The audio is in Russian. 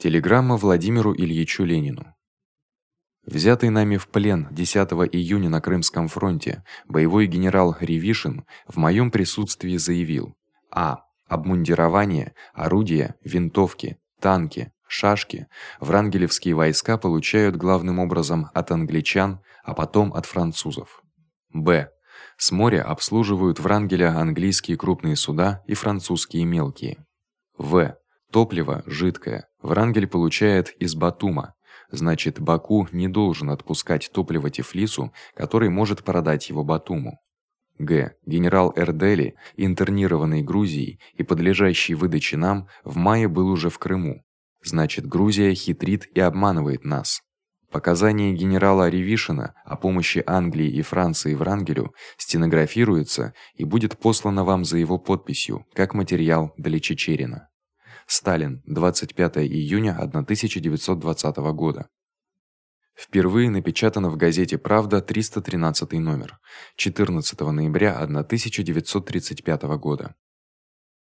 Телеграмма Владимиру Ильичу Ленину. Взятый нами в плен 10 июня на Крымском фронте боевой генерал Ревишин в моём присутствии заявил: А. Обмундирование, орудия, винтовки, танки, шашки врангелевские войска получают главным образом от англичан, а потом от французов. Б. С моря обслуживают Врангеля английские крупные суда и французские мелкие. В. Топливо жидкое Врангель получает из Батума. Значит, Баку не должен отпускать топливо Тифлису, который может продать его Батуму. Г. Генерал Эрдели, интернированный Грузией и подлежащий выдаче нам, в мае был уже в Крыму. Значит, Грузия хитрит и обманывает нас. Показания генерала Ревишина о помощи Англии и Франции Врангелю стенографируется и будет послано вам за его подписью, как материал для Чечерина. Сталин, 25 июня 1920 года. Впервые напечатано в газете Правда 313 номер 14 ноября 1935 года.